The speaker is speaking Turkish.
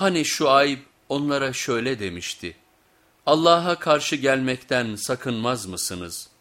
Hani Şuayb onlara şöyle demişti, Allah'a karşı gelmekten sakınmaz mısınız?''